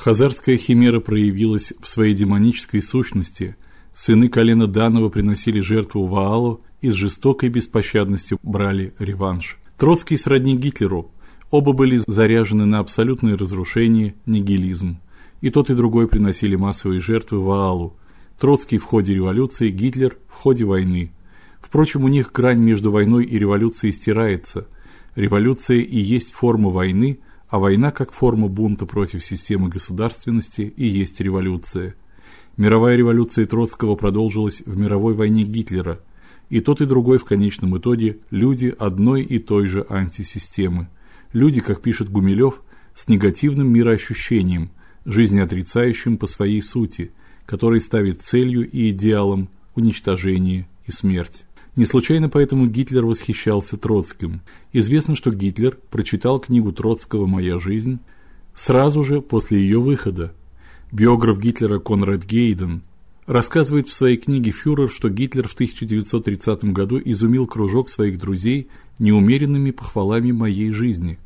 Хазарская химера проявилась в своей демонической сущности. Сыны колена Данова приносили жертву Ваалу и с жестокой беспощадностью брали реванш. Троцкий сродни Гитлеру. Оба были заряжены на абсолютное разрушение, нигилизм. И тот и другой приносили массовые жертвы Ваалу. Троцкий в ходе революции, Гитлер в ходе войны. Впрочем, у них грань между войной и революцией стирается. Революция и есть форма войны, а война как форма бунта против системы государственности и есть революция. Мировая революция Троцкого продолжилась в мировой войне Гитлера. И тот и другой в конечном итоге люди одной и той же антисистемы. Люди, как пишет Гумилев, с негативным мироощущением, жизнеотрицающим по своей сути, который ставит целью и идеалом уничтожение и смерть. Не случайно поэтому Гитлер восхищался Троцким. Известно, что Гитлер прочитал книгу Троцкого Моя жизнь сразу же после ее выхода. Биограф Гитлера Конрад Гейден рассказывает в своей книге Фюрер, что Гитлер в 1930 году изумил кружок своих друзей неумеренными похвалами моей жизни.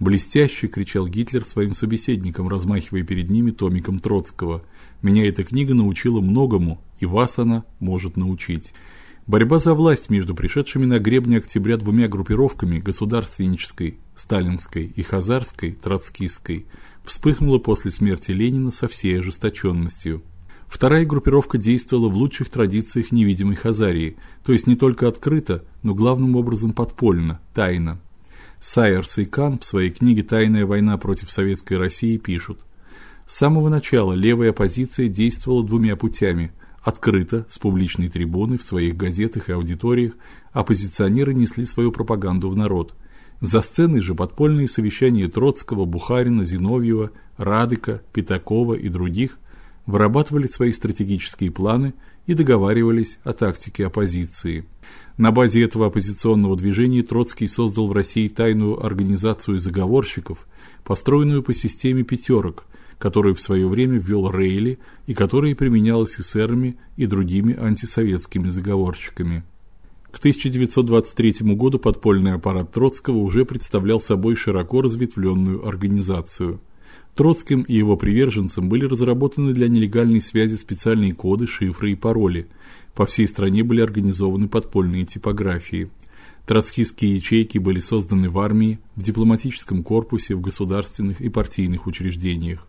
Блестяще кричал Гитлер своим собеседникам, размахивая перед ними томиком Троцкого. Меня эта книга научила многому, и вас она может научить. Борьба за власть между пришедшими на гребне октября двумя группировками государственнической, сталинской и хазарской, троцкистской, вспыхнула после смерти Ленина со всей ожесточенностью. Вторая группировка действовала в лучших традициях невидимой Хазарии, то есть не только открыто, но главным образом подпольно, тайно. Сайерс и Кан в своей книге Тайная война против советской России пишут: С самого начала левая оппозиция действовала двумя путями: Открыто, с публичной трибуны, в своих газетах и аудиториях оппозиционеры несли свою пропаганду в народ. За сценой же подпольные совещания Троцкого, Бухарина, Зиновьева, Радыка, Пятакова и других вырабатывали свои стратегические планы и договаривались о тактике оппозиции. На базе этого оппозиционного движения Троцкий создал в России тайную организацию заговорщиков, построенную по системе пятерок – которую в свое время ввел Рейли и которая применялась эсерами и другими антисоветскими заговорщиками. К 1923 году подпольный аппарат Троцкого уже представлял собой широко разветвленную организацию. Троцким и его приверженцам были разработаны для нелегальной связи специальные коды, шифры и пароли. По всей стране были организованы подпольные типографии. Троцкистские ячейки были созданы в армии, в дипломатическом корпусе, в государственных и партийных учреждениях.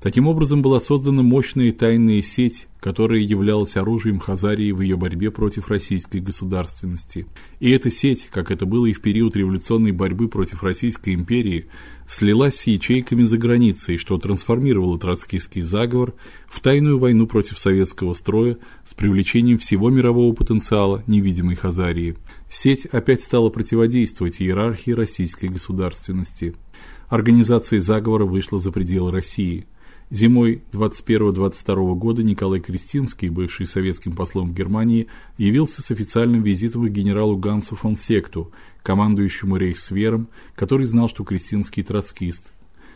Таким образом была создана мощная тайная сеть, которая являлась оружием Хазарии в ее борьбе против российской государственности. И эта сеть, как это было и в период революционной борьбы против Российской империи, слилась с ячейками за границей, что трансформировало троцкистский заговор в тайную войну против советского строя с привлечением всего мирового потенциала невидимой Хазарии. Сеть опять стала противодействовать иерархии российской государственности. Организация заговора вышла за пределы России – Зимой 21-22 года Николай Кристинский, бывший советским послом в Германии, явился с официальным визитом к генералу Гансу фон Секту, командующему Рейхсвером, который знал, что Кристинский троцкист.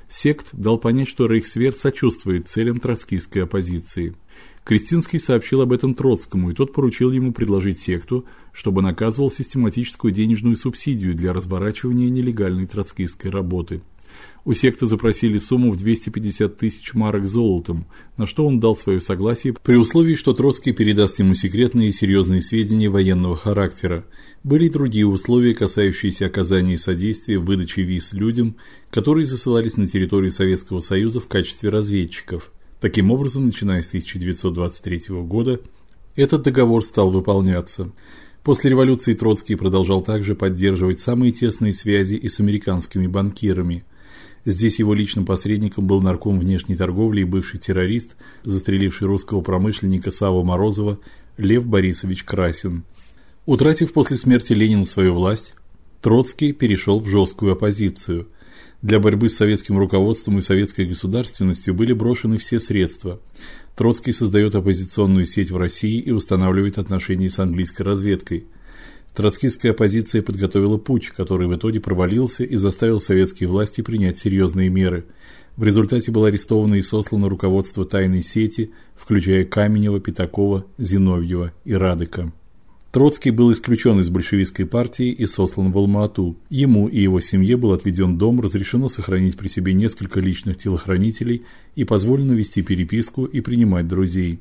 Сект дал понять, что Рейхсвер сочувствует целям троцкистской оппозиции. Кристинский сообщил об этом Троцкому, и тот поручил ему предложить секту, чтобы наказывал систематическую денежную субсидию для разворачивания нелегальной троцкистской работы. У секты запросили сумму в 250 тысяч марок золотом, на что он дал свое согласие при условии, что Троцкий передаст ему секретные и серьезные сведения военного характера. Были и другие условия, касающиеся оказания содействия в выдаче виз людям, которые засылались на территорию Советского Союза в качестве разведчиков. Таким образом, начиная с 1923 года, этот договор стал выполняться. После революции Троцкий продолжал также поддерживать самые тесные связи и с американскими банкирами. Здесь его личным посредником был нарком внешней торговли и бывший террорист, застреливший русского промышленника Савва Морозова Лев Борисович Красин. Утратив после смерти Ленина свою власть, Троцкий перешел в жесткую оппозицию. Для борьбы с советским руководством и советской государственностью были брошены все средства. Троцкий создает оппозиционную сеть в России и устанавливает отношения с английской разведкой – Троцкистская оппозиция подготовила путч, который в итоге провалился и заставил советские власти принять серьезные меры. В результате было арестовано и сослано руководство тайной сети, включая Каменева, Пятакова, Зиновьева и Радыка. Троцкий был исключен из большевистской партии и сослан в Алма-Ату. Ему и его семье был отведен дом, разрешено сохранить при себе несколько личных телохранителей и позволено вести переписку и принимать друзей.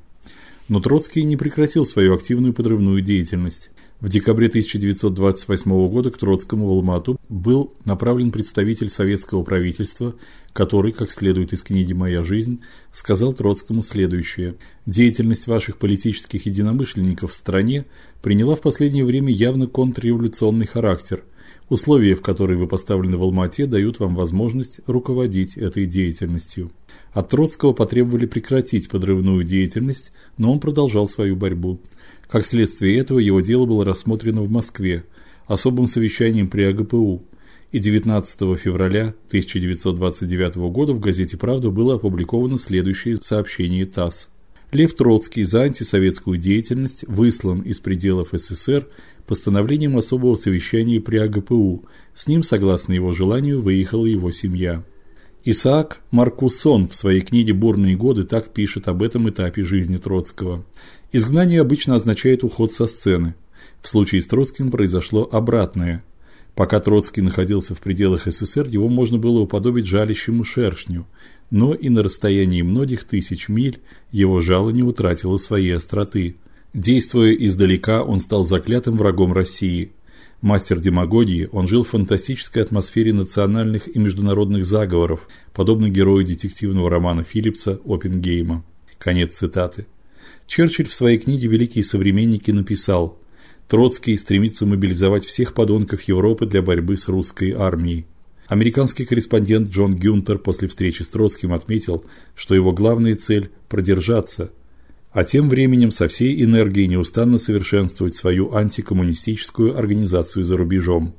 Но Троцкий не прекратил свою активную подрывную деятельность. В декабре 1928 года к Троцкому в Алма-Ату был направлен представитель советского правительства, который, как следует из книги Моя жизнь, сказал Троцкому следующее: "Деятельность ваших политических единомышленников в стране приняла в последнее время явно контрреволюционный характер. Условия, в которые вы поставлены в Алма-Ате, дают вам возможность руководить этой деятельностью". От Троцкого потребовали прекратить подрывную деятельность, но он продолжал свою борьбу. Как следствие этого его дело было рассмотрено в Москве особым совещанием при АГПУ, и 19 февраля 1929 года в газете Правда было опубликовано следующее сообщение ТАСС. Лев Троцкий за антисоветскую деятельность выслан из пределов СССР постановлением особого совещания при АГПУ. С ним, согласно его желанию, выехала его семья. Исаак Маркусон в своей книге Бурные годы так пишет об этом этапе жизни Троцкого. Изгнание обычно означает уход со сцены. В случае с Троцким произошло обратное. Пока Троцкий находился в пределах СССР, его можно было уподобить жалящему шершню, но и на расстоянии многих тысяч миль его жало не утратило своей остроты. Действуя издалека, он стал заклятым врагом России. Мастер демагогии, он жил в фантастической атмосфере национальных и международных заговоров, подобно герою детективного романа Филлипса Оппенгейма. Конец цитаты. Черчилль в своей книге Великие современники написал: Троцкий стремится мобилизовать всех подонков Европы для борьбы с русской армией. Американский корреспондент Джон Гюнтер после встречи с Троцким отметил, что его главная цель продержаться, а тем временем со всей энергией неустанно совершенствовать свою антикоммунистическую организацию за рубежом.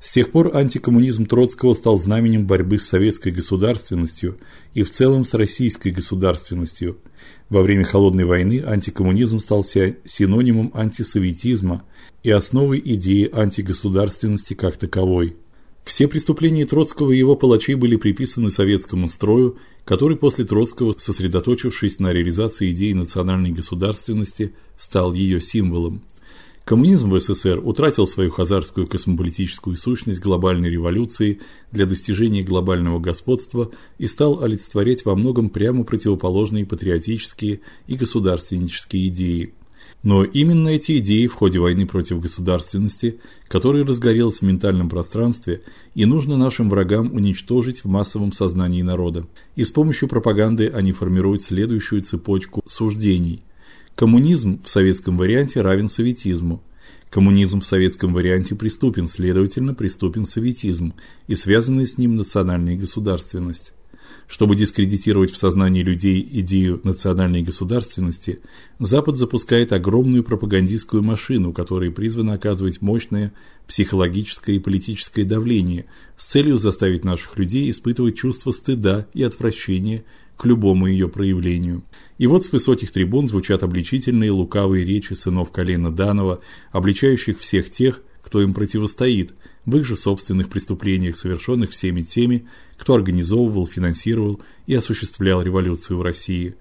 С тех пор антикоммунизм Троцкого стал знаменем борьбы с советской государственностью и в целом с российской государственностью. Во время холодной войны антикоммунизм стал синонимом антисоветизма и основой идеи антигосударственности как таковой. Все преступления Троцкого и его палачей были приписаны советскому строю, который после Троцкого, сосредоточившись на реализации идеи национальной государственности, стал ее символом. Коммунизм в СССР утратил свою хазарскую космополитическую сущность глобальной революции для достижения глобального господства и стал олицетворять во многом прямо противоположные патриотические и государственнические идеи. Но именно эти идеи в ходе войны против государственности, которая разгорелась в ментальном пространстве, и нужно нашим врагам уничтожить в массовом сознании народа. И с помощью пропаганды они формируют следующую цепочку суждений – Коммунизм в советском варианте равен советизму. Коммунизм в советском варианте преступен, следовательно, преступен советизм и связанная с ним национальная государственность. Чтобы дискредитировать в сознании людей идею национальной государственности, Запад запускает огромную пропагандистскую машину, которая призвана оказывать мощное психологическое и политическое давление с целью заставить наших людей испытывать чувство стыда и отвращения к любому ее проявлению. И вот с высоких трибун звучат обличительные лукавые речи сынов колена Данова, обличающих всех тех, кто им противостоит в их же собственных преступлениях, совершенных всеми теми, кто организовывал, финансировал и осуществлял революцию в России.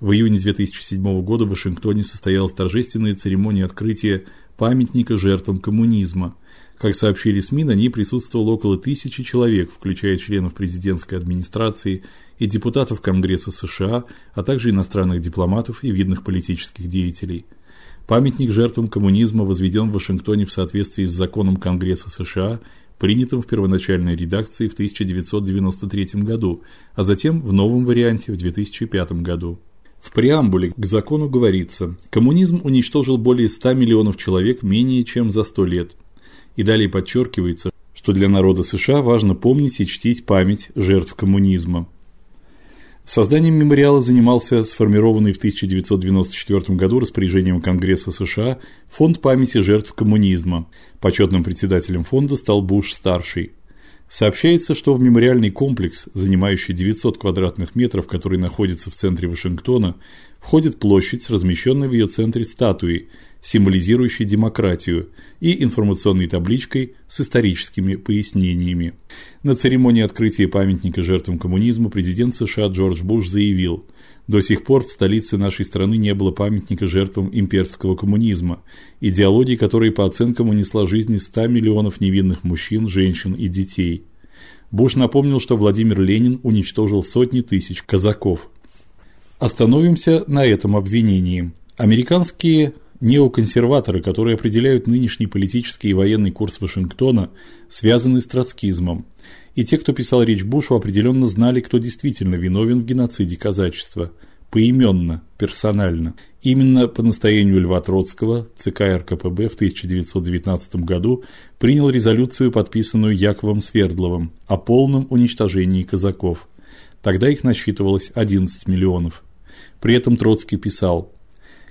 В июне 2007 года в Вашингтоне состоялась торжественная церемония открытия памятника жертвам коммунизма – как сообщили СМИ, на ней присутствовало около тысячи человек, включая членов президентской администрации и депутатов Конгресса США, а также иностранных дипломатов и видных политических деятелей. Памятник жертвам коммунизма возведен в Вашингтоне в соответствии с законом Конгресса США, принятым в первоначальной редакции в 1993 году, а затем в новом варианте в 2005 году. В преамбуле к закону говорится: коммунизм уничтожил более 100 миллионов человек менее чем за 100 лет. И далее подчеркивается, что для народа США важно помнить и чтить память жертв коммунизма. Созданием мемориала занимался сформированный в 1994 году распоряжением Конгресса США Фонд памяти жертв коммунизма. Почетным председателем фонда стал Буш-старший. Сообщается, что в мемориальный комплекс, занимающий 900 квадратных метров, который находится в центре Вашингтона, входит площадь с размещенной в ее центре статуей, символизирующей демократию, и информационной табличкой с историческими пояснениями. На церемонии открытия памятника жертвам коммунизма президент США Джордж Буш заявил: "До сих пор в столице нашей страны не было памятника жертвам имперского коммунизма, идеологии которой по оценкам унесла жизни 100 миллионов невинных мужчин, женщин и детей". Буш напомнил, что Владимир Ленин уничтожил сотни тысяч казаков. Остановимся на этом обвинении. Американские неоконсерваторы, которые определяют нынешний политический и военный курс Вашингтона, связаны с троцкизмом. И те, кто писал речь Бушу, определенно знали, кто действительно виновен в геноциде казачества поименно, персонально. Именно по настоянию Льва Троцкого ЦК РКПБ в 1919 году принял резолюцию, подписанную Яковом Свердловым, о полном уничтожении казаков. Тогда их насчитывалось 11 миллионов. При этом Троцкий писал: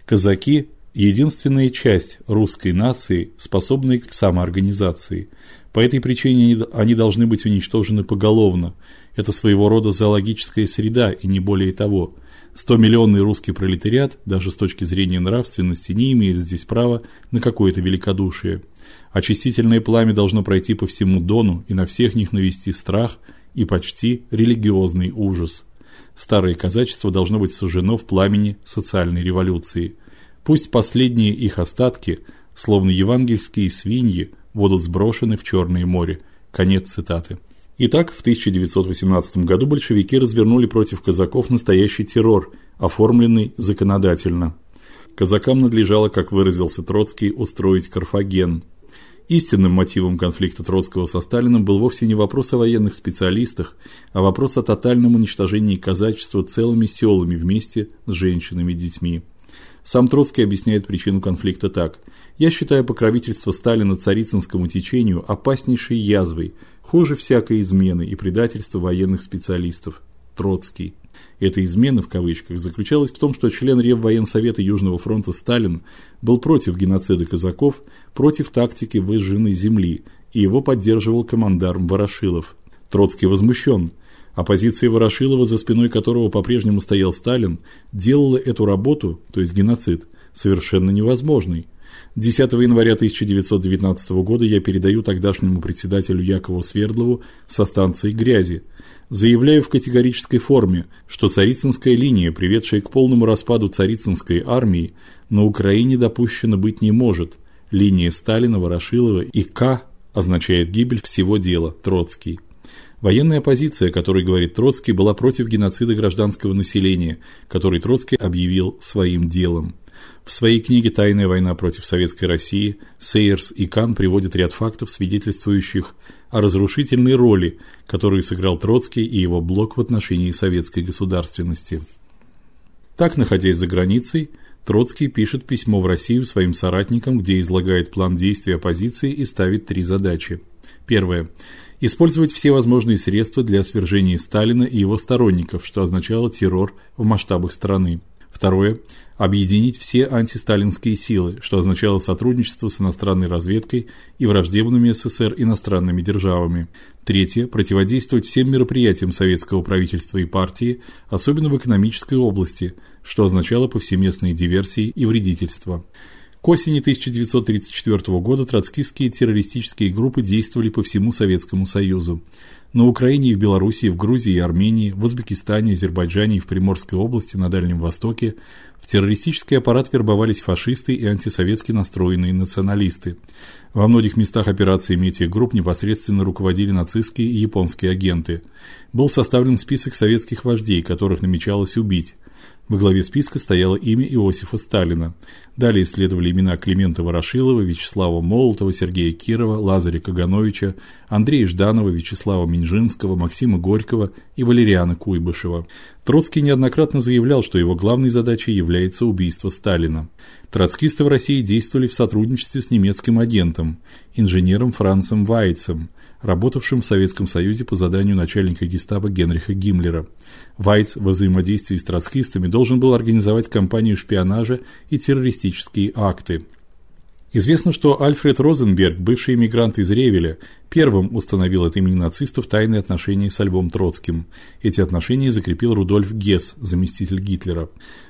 "Казаки единственная часть русской нации, способная к самоорганизации. По этой причине они должны быть уничтожены поголовно. Это своего рода зоологическая среда и не более того. 100-миллионный русский пролетариат, даже с точки зрения нравственности, не имеет здесь права на какое-то великодушие. Очистительное пламя должно пройти по всему Дону и на всех них навести страх и почти религиозный ужас. Старое казачество должно быть сожжено в пламени социальной революции. Пусть последние их остатки, словно евангельские свиньи, будут сброшены в Черное море. Конец цитаты. Итак, в 1918 году большевики развернули против казаков настоящий террор, оформленный законодательно. Казакам надлежало, как выразился Троцкий, устроить Карфаген. Истинным мотивом конфликта Троцкого со Сталиным был вовсе не вопрос о военных специалистах, а вопрос о тотальном уничтожении казачества целыми селами вместе с женщинами и детьми. Сам Троцкий объясняет причину конфликта так: "Я считаю покровительство Сталина царицынскому течению опаснейшей язвой, хуже всякой измены и предательства военных специалистов. Троцкий. Эта измена в кавычках заключалась в том, что член Реввоенсовета Южного фронта Сталин был против геноцида казаков, против тактики выжженной земли, и его поддерживал командарм Ворошилов. Троцкий возмущен. Оппозиция Ворошилова, за спиной которого по-прежнему стоял Сталин, делала эту работу, то есть геноцид, совершенно невозможной. 10 января 1919 года я передаю тогдашнему председателю Якову Свердлову со станции Грязи. Заявляю в категорической форме, что царицынская линия, приведшая к полному распаду царицынской армии, на Украине допущена быть не может. Линия Сталина, Ворошилова и К означает гибель всего дела. Троцкий. Военная оппозиция, которой говорит Троцкий, была против геноцида гражданского населения, который Троцкий объявил своим делом. В своей книге Тайная война против советской России Сейерс и Кан приводят ряд фактов, свидетельствующих о разрушительной роли, которую сыграл Троцкий и его блок в отношении советской государственности. Так, находясь за границей, Троцкий пишет письмо в Россию своим соратникам, где излагает план действий оппозиции и ставит три задачи. Первое использовать все возможные средства для свержения Сталина и его сторонников, что означало террор в масштабах страны. Второе объединить все антисталинские силы, что означало сотрудничество с иностранной разведкой и враждебными СССР иностранными державами. Третье противодействовать всем мероприятиям советского правительства и партии, особенно в экономической области, что означало повсеместные диверсии и вредительство. К осени 1934 года троцкистские террористические группы действовали по всему Советскому Союзу. На Украине и в Белоруссии, в Грузии и Армении, в Узбекистане, Азербайджане и в Приморской области на Дальнем Востоке в террористический аппарат вербовались фашисты и антисоветски настроенные националисты. Во многих местах операциями этих групп непосредственно руководили нацистские и японские агенты. Был составлен список советских вождей, которых намечалось убить. Во главе списка стояло имя Иосифа Сталина. Далее следовали имена Климента Ворошилова, Вячеслава Молотова, Сергея Кирова, Лазаря Кагановича, Андрея Жданова, Вячеслава Минжинского, Максима Горького и Валериана Куйбышева. Троцкий неоднократно заявлял, что его главной задачей является убийство Сталина. Троцкисты в России действовали в сотрудничестве с немецким агентом, инженером Францем Вайцем, работавшим в Советском Союзе по заданию начальника Гестапо Генриха Гиммлера. Вайц во взаимодействии с троцкистами должен был организовать кампанию шпионажа и террористические акты. Известно, что Альфред Розенберг, бывший эмигрант из Ревеля, Первым установил от имени нацистов тайные отношения со Львом Троцким. Эти отношения закрепил Рудольф Гесс, заместитель Гитлера.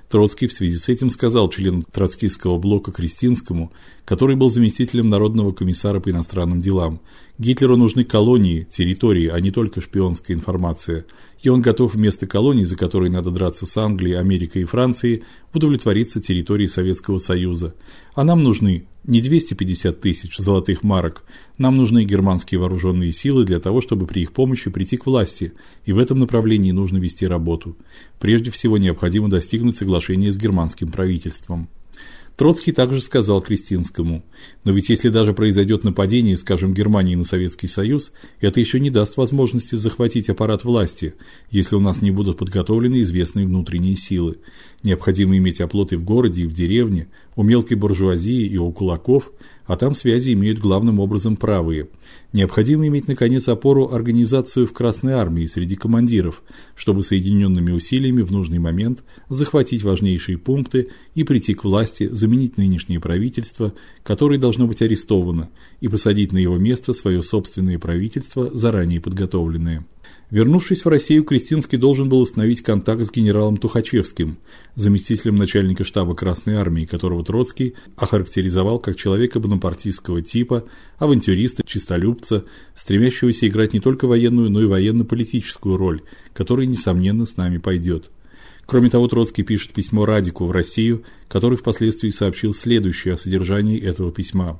Троцкий в связи с этим сказал члену троцкистского блока Кристинскому, который был заместителем народного комиссара по иностранным делам: "Гитлеру нужны колонии, территории, а не только шпионская информация. И он готов вместо колоний, за которые надо драться с Англией, Америкой и Францией, удовлетвориться территорией Советского Союза. А нам нужны не 250 тысяч золотых марок. Нам нужны германские вооруженные силы для того, чтобы при их помощи прийти к власти, и в этом направлении нужно вести работу. Прежде всего необходимо достигнуть соглашения с германским правительством. Троцкий также сказал Кристинскому: "Но ведь если даже произойдет нападение, скажем, Германии на Советский Союз, это еще не даст возможности захватить аппарат власти, если у нас не будут подготовлены известные внутренние силы. Необходимо иметь оплоты в городе и в деревне, у мелкой буржуазии и у кулаков, а там связи имеют главным образом правые. Необходимо иметь наконец опору организацию в Красной армии среди командиров, чтобы соединенными усилиями в нужный момент захватить важнейшие пункты и прийти к власти, заменить нынешнее правительство, которое должно быть арестовано, и посадить на его место свое собственное правительство, заранее подготовленное. Вернувшись в Россию, Кристинский должен был установить контакт с генералом Тухачевским, заместителем начальника штаба Красной армии, которого Троцкий охарактеризовал как человека бонапартийского типа, авантюриста, чистолюбца, стремящегося играть не только военную, но и военно-политическую роль, которая несомненно с нами пойдет. Кроме того, Троцкий пишет письмо Радику в Россию, который впоследствии сообщил следующее о содержании этого письма.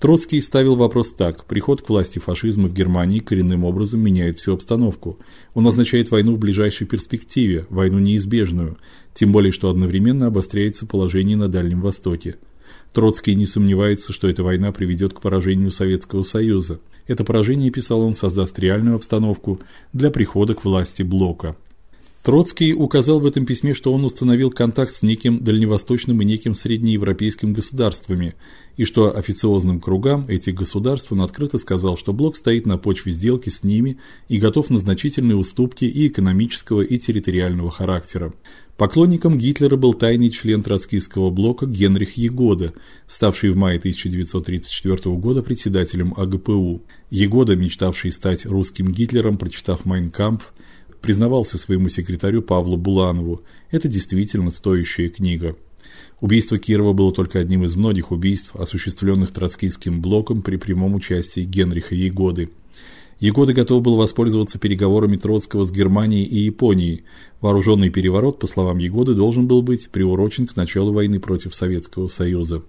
Троцкий ставил вопрос так: приход к власти фашизма в Германии коренным образом меняет всю обстановку. Он означает войну в ближайшей перспективе, войну неизбежную, тем более что одновременно обостряется положение на Дальнем Востоке. Троцкий не сомневается, что эта война приведет к поражению Советского Союза. Это поражение, писал он, создаст реальную обстановку для прихода к власти блока. Троцкий указал в этом письме, что он установил контакт с неким дальневосточным и неким среднеевропейским государствами, и что официозным кругам этих государств он открыто сказал, что блок стоит на почве сделки с ними и готов на значительные уступки и экономического, и территориального характера. Поклонником Гитлера был тайный член троцкистского блока Генрих Егода, ставший в мае 1934 года председателем АГПУ. Егода, мечтавший стать русским Гитлером, прочитав Mein Kampf, признавался своему секретарю Павлу Буланову. Это действительно стоящая книга. Убийство Кирова было только одним из многих убийств, осуществленных троцкистским блоком при прямом участии Генриха Егоды. Егода готов был воспользоваться переговорами Троцкого с Германией и Японией. Вооруженный переворот, по словам Егоды, должен был быть приурочен к началу войны против Советского Союза.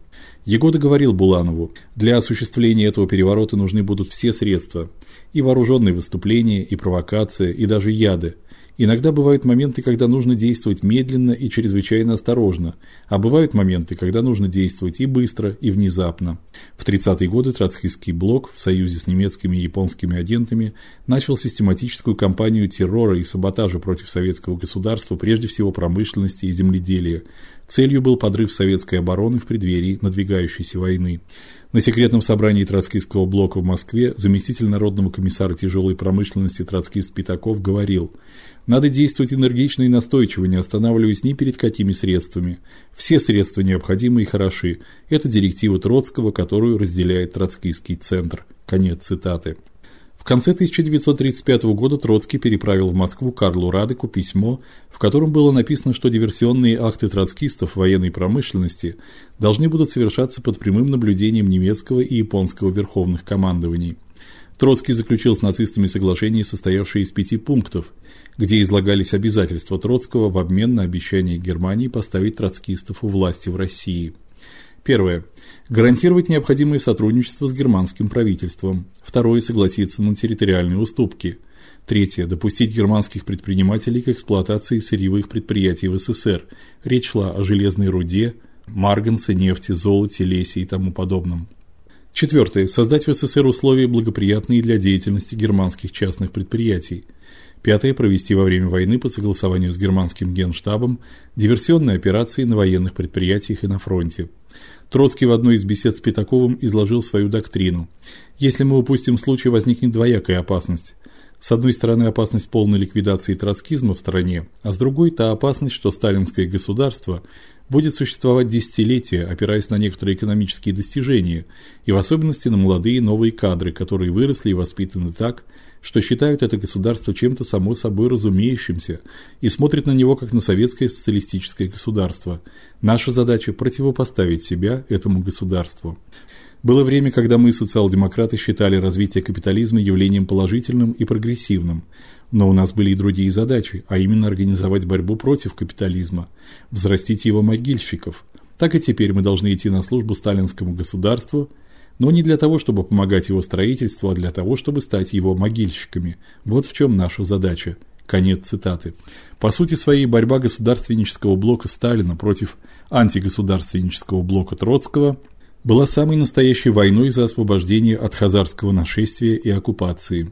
Егода говорил Буланову: "Для осуществления этого переворота нужны будут все средства: и вооруженные выступления, и провокация, и даже яды. Иногда бывают моменты, когда нужно действовать медленно и чрезвычайно осторожно, а бывают моменты, когда нужно действовать и быстро, и внезапно. В 30-е годы троцкистский блок в союзе с немецкими и японскими агентами начал систематическую кампанию террора и саботажа против советского государства, прежде всего промышленности и земледелия. Целью был подрыв советской обороны в преддверии надвигающейся войны. На секретном собрании троцкистского блока в Москве заместитель народного комиссара тяжелой промышленности троцкист Пятаков говорил: "Надо действовать энергично и настойчиво, не останавливаясь ни перед какими средствами. Все средства необходимы и хороши. Это директива Троцкого, которую разделяет троцкистский центр". Конец цитаты. В конце 1935 года Троцкий переправил в Москву Карлу Радеку письмо, в котором было написано, что диверсионные акты троцкистов военной промышленности должны будут совершаться под прямым наблюдением немецкого и японского верховных командований. Троцкий заключил с нацистами соглашение, состоявшее из пяти пунктов, где излагались обязательства Троцкого в обмен на обещание Германии поставить троцкистов у власти в России. Первое гарантировать необходимое сотрудничество с германским правительством. Второе согласиться на территориальные уступки. Третье допустить германских предпринимателей к эксплуатации сырьевых предприятий в СССР. Речь шла о железной руде, марганце, нефти, золоте, лесе и тому подобном. Четвертое создать в СССР условия благоприятные для деятельности германских частных предприятий. Пятое провести во время войны по согласованию с германским Генштабом диверсионные операции на военных предприятиях и на фронте. Троцкий в одной из бесед с Пятаковым изложил свою доктрину. Если мы упустим случай, возникнет двоякая опасность. С одной стороны, опасность полной ликвидации троцкизма в стране, а с другой та опасность, что сталинское государство будет существовать десятилетия, опираясь на некоторые экономические достижения, и в особенности на молодые новые кадры, которые выросли и воспитаны так, что считают это государство чем-то само собой разумеющимся и смотрят на него как на советское социалистическое государство. Наша задача противопоставить себя этому государству. Было время, когда мы, социал-демократы, считали развитие капитализма явлением положительным и прогрессивным. Но у нас были и другие задачи, а именно организовать борьбу против капитализма, взрастить его могильщиков. Так и теперь мы должны идти на службу сталинскому государству, но не для того, чтобы помогать его строительству, а для того, чтобы стать его могильщиками. Вот в чем наша задача. Конец цитаты. По сути своей борьба государственнического блока Сталина против антигосударственнического блока Троцкого была самой настоящей войной за освобождение от хазарского нашествия и оккупации.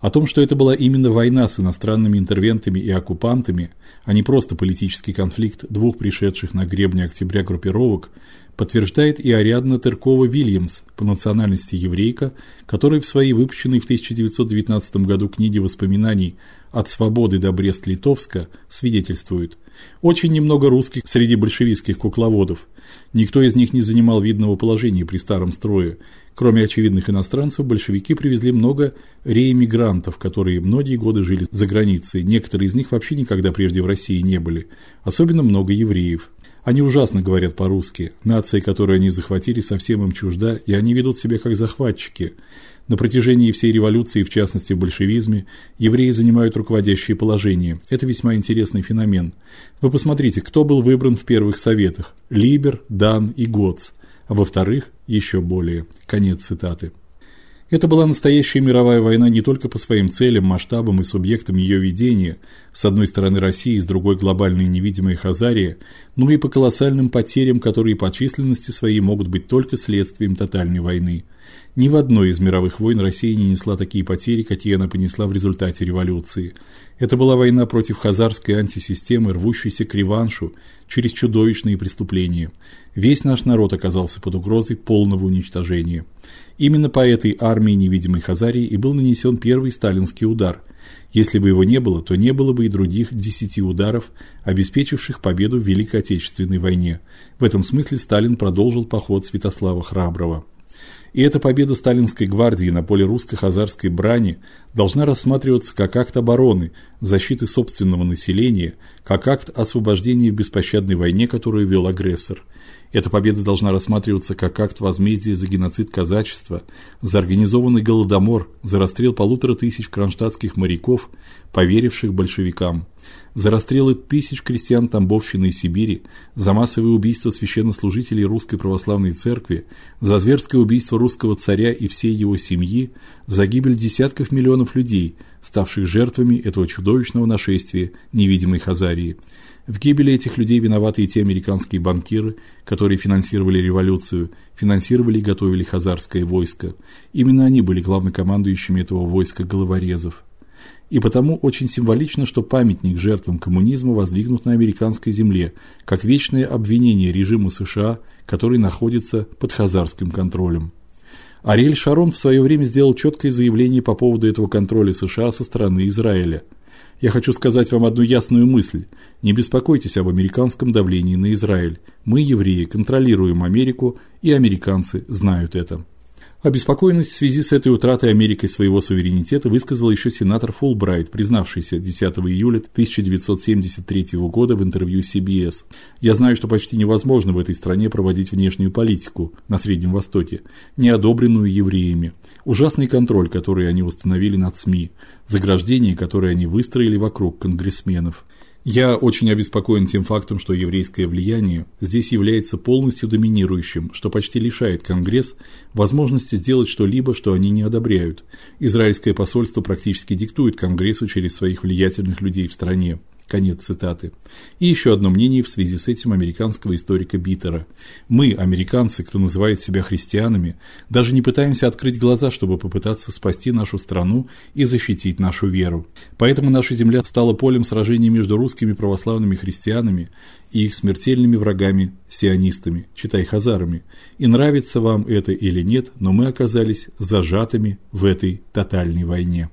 О том, что это была именно война с иностранными интервентами и оккупантами, а не просто политический конфликт двух пришедших на гребне октября группировок, подтверждает и Ариадна Теркова-Вильямс, по национальности еврейка, которая в своей выпущенной в 1919 году книге воспоминаний От свободы до Брест-Литовска свидетельствует: очень немного русских среди большевистских кукловодов. Никто из них не занимал видного положения при старом строе. Кроме очевидных иностранцев, большевики привезли много реэмигрантов, которые многие годы жили за границей. Некоторые из них вообще никогда прежде в России не были. Особенно много евреев. Они ужасно говорят по-русски. Нация, которую они захватили, совсем им чужда, и они ведут себя как захватчики. На протяжении всей революции, в частности в большевизме, евреи занимают руководящее положение. Это весьма интересный феномен. Вы посмотрите, кто был выбран в первых советах: Либер, Дан и Гоц, а во вторых еще более. Конец цитаты. Это была настоящая мировая война не только по своим целям, масштабам и субъектам ее ведения, с одной стороны Россия, с другой глобальная невидимая Хазария, но и по колоссальным потерям, которые по численности своей могут быть только следствием тотальной войны. Ни в одной из мировых войн Россия не несла такие потери, какие она понесла в результате революции. Это была война против хазарской антисистемы, рвущейся к реваншу через чудовищные преступления. Весь наш народ оказался под угрозой полного уничтожения. Именно по этой армии невидимой Хазарии и был нанесен первый сталинский удар. Если бы его не было, то не было бы и других десяти ударов, обеспечивших победу в Великой Отечественной войне. В этом смысле Сталин продолжил поход Святослава Храброго. И эта победа сталинской гвардии на поле русско-хазарской брани должна рассматриваться как акт обороны, защиты собственного населения, как акт освобождения в беспощадной войне, которую вел агрессор. Эта победа должна рассматриваться как акт возмездия за геноцид казачества, за организованный голодомор, за расстрел полутора тысяч кронштадтских моряков, поверивших большевикам, за расстрелы тысяч крестьян Тамбовщины и Сибири, за массовые убийства священнослужителей Русской православной церкви, за зверское убийство русского царя и всей его семьи, за гибель десятков миллионов людей, ставших жертвами этого чудовищного нашествия невидимой Хазарии. В гибели этих людей виноваты и те американские банкиры, которые финансировали революцию, финансировали и готовили хазарское войско. Именно они были главнокомандующими этого войска головорезов. И потому очень символично, что памятник жертвам коммунизма воздвигнут на американской земле, как вечное обвинение режиму США, который находится под хазарским контролем. Ариэль Шарон в свое время сделал четкое заявление по поводу этого контроля США со стороны Израиля – я хочу сказать вам одну ясную мысль. Не беспокойтесь об американском давлении на Израиль. Мы, евреи, контролируем Америку, и американцы знают это. Обеспокоенность в связи с этой утратой Америкой своего суверенитета высказал еще сенатор Фулбрайт, признавшийся 10 июля 1973 года в интервью CBS. Я знаю, что почти невозможно в этой стране проводить внешнюю политику на Среднем Востоке, не одобренную евреями. Ужасный контроль, который они установили над СМИ, заграждение, которое они выстроили вокруг конгрессменов. Я очень обеспокоен тем фактом, что еврейское влияние здесь является полностью доминирующим, что почти лишает Конгресс возможности сделать что-либо, что они не одобряют. Израильское посольство практически диктует Конгрессу через своих влиятельных людей в стране. Конец цитаты. И еще одно мнение в связи с этим американского историка Биттера. Мы, американцы, кто называет себя христианами, даже не пытаемся открыть глаза, чтобы попытаться спасти нашу страну и защитить нашу веру. Поэтому наша земля стала полем сражений между русскими православными христианами и их смертельными врагами сионистами, читай хазарами. И нравится вам это или нет, но мы оказались зажатыми в этой тотальной войне.